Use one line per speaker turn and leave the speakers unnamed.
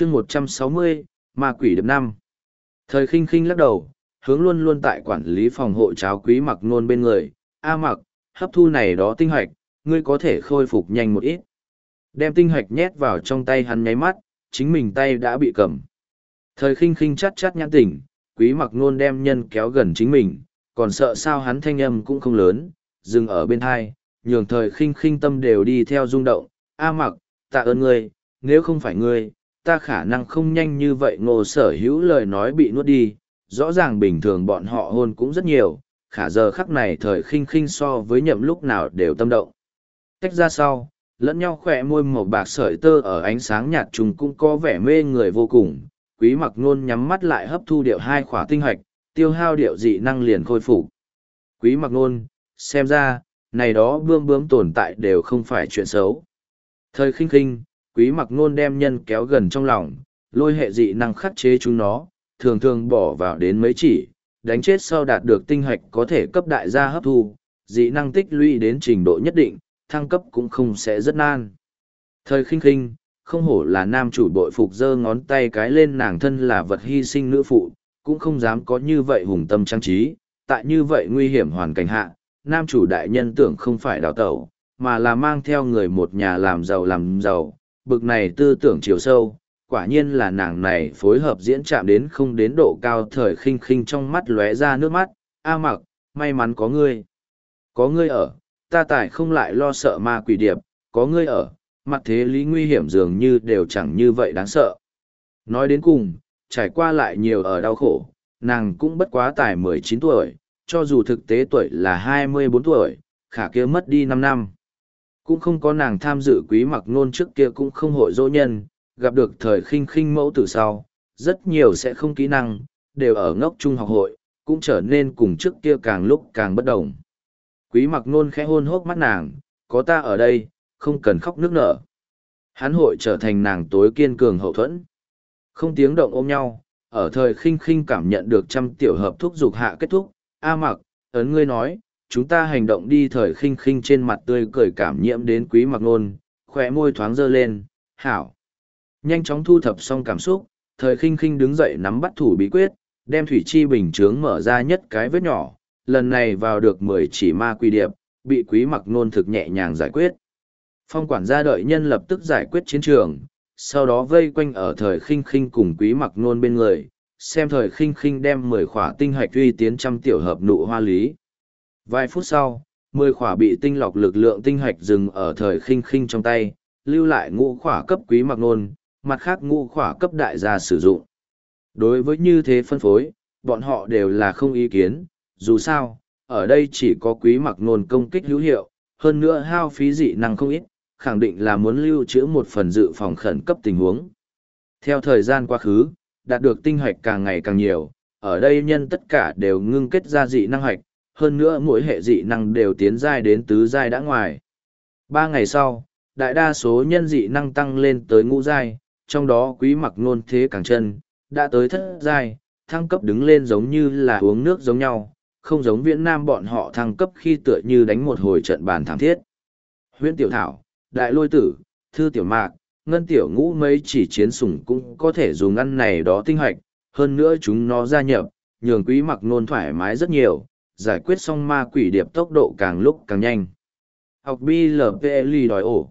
chương một trăm sáu mươi, ma quỷ đập năm. Thời khinh khinh lắc đầu, hướng luôn luôn tại quản lý phòng hộ cháo quý mặc nôn bên người. A mặc, hấp thu này đó tinh hoạch ngươi có thể khôi phục nhanh một ít. Đem tinh hoạch nhét vào trong tay hắn nháy mắt, chính mình tay đã bị cầm. Thời khinh khinh chắt chắt nhãn tỉnh, quý mặc nôn đem nhân kéo gần chính mình, còn sợ sao hắn thanh âm cũng không lớn, dừng ở bên hai, nhường thời khinh khinh tâm đều đi theo rung động. A mặc, tạ ơn ngươi, nếu không phải ngươi ta khả năng không nhanh như vậy ngô sở hữu lời nói bị nuốt đi, rõ ràng bình thường bọn họ hôn cũng rất nhiều, khả giờ khắc này thời khinh khinh so với nhậm lúc nào đều tâm động. Tách ra sau, lẫn nhau khỏe môi màu bạc sợi tơ ở ánh sáng nhạt trùng cũng có vẻ mê người vô cùng, quý mặc nôn nhắm mắt lại hấp thu điệu hai khỏa tinh hoạch, tiêu hao điệu dị năng liền khôi phục. Quý mặc nôn, xem ra, này đó bươm bướm tồn tại đều không phải chuyện xấu. Thời khinh khinh quý mặc nôn đem nhân kéo gần trong lòng, lôi hệ dị năng khắc chế chúng nó, thường thường bỏ vào đến mấy chỉ, đánh chết sau đạt được tinh hạch có thể cấp đại gia hấp thu, dị năng tích lũy đến trình độ nhất định, thăng cấp cũng không sẽ rất nan. Thời khinh khinh, không hổ là nam chủ bội phục giơ ngón tay cái lên nàng thân là vật hy sinh nữ phụ, cũng không dám có như vậy hùng tâm trang trí, tại như vậy nguy hiểm hoàn cảnh hạ, nam chủ đại nhân tưởng không phải đào tẩu, mà là mang theo người một nhà làm giàu làm giàu bực này tư tưởng chiều sâu, quả nhiên là nàng này phối hợp diễn chạm đến không đến độ cao thời khinh khinh trong mắt lóe ra nước mắt. A mặc, may mắn có ngươi. Có ngươi ở, ta tài không lại lo sợ ma quỷ điệp. Có ngươi ở, mặt thế lý nguy hiểm dường như đều chẳng như vậy đáng sợ. Nói đến cùng, trải qua lại nhiều ở đau khổ, nàng cũng bất quá tài mười chín tuổi, cho dù thực tế tuổi là hai mươi bốn tuổi, khả kia mất đi năm năm cũng không có nàng tham dự quý mặc nôn trước kia cũng không hội dỗ nhân gặp được thời khinh khinh mẫu từ sau, rất nhiều sẽ không kỹ năng, đều ở ngốc trung học hội, cũng trở nên cùng trước kia càng lúc càng bất đồng. Quý mặc nôn khẽ hôn hốc mắt nàng, có ta ở đây, không cần khóc nước nở. Hắn hội trở thành nàng tối kiên cường hậu thuẫn. Không tiếng động ôm nhau, ở thời khinh khinh cảm nhận được trăm tiểu hợp thúc dục hạ kết thúc, A mặc, ấn ngươi nói, chúng ta hành động đi thời khinh khinh trên mặt tươi cười cảm nhiễm đến quý mặc nôn, khỏe môi thoáng dơ lên, hảo. Nhanh chóng thu thập xong cảm xúc, thời khinh khinh đứng dậy nắm bắt thủ bí quyết, đem thủy chi bình chướng mở ra nhất cái vết nhỏ, lần này vào được mười chỉ ma quỷ điệp, bị quý mặc nôn thực nhẹ nhàng giải quyết. Phong quản gia đợi nhân lập tức giải quyết chiến trường, sau đó vây quanh ở thời khinh khinh cùng quý mặc nôn bên người, xem thời khinh khinh đem mười khỏa tinh hạch uy tiến trăm tiểu hợp nụ hoa lý. Vài phút sau, mười khỏa bị tinh lọc lực lượng tinh hạch dừng ở thời khinh khinh trong tay, lưu lại ngũ khỏa cấp quý mặc nôn, mặt khác ngũ khỏa cấp đại gia sử dụng. Đối với như thế phân phối, bọn họ đều là không ý kiến, dù sao, ở đây chỉ có quý mặc nôn công kích hữu hiệu, hơn nữa hao phí dị năng không ít, khẳng định là muốn lưu trữ một phần dự phòng khẩn cấp tình huống. Theo thời gian quá khứ, đạt được tinh hoạch càng ngày càng nhiều, ở đây nhân tất cả đều ngưng kết ra dị năng hoạch, hơn nữa mỗi hệ dị năng đều tiến giai đến tứ giai đã ngoài. Ba ngày sau, đại đa số nhân dị năng tăng lên tới ngũ giai, trong đó quý mặc nôn thế càng chân, đã tới thất giai, thăng cấp đứng lên giống như là uống nước giống nhau, không giống viễn nam bọn họ thăng cấp khi tựa như đánh một hồi trận bàn thảm thiết. Huyễn tiểu thảo, đại lôi tử, thư tiểu mạc, ngân tiểu ngũ mấy chỉ chiến sủng cũng có thể dùng ăn này đó tinh hoạch, hơn nữa chúng nó gia nhập, nhường quý mặc nôn thoải mái rất nhiều, giải quyết xong ma quỷ điệp tốc độ càng lúc càng nhanh. Học BLPLI đòi ổ.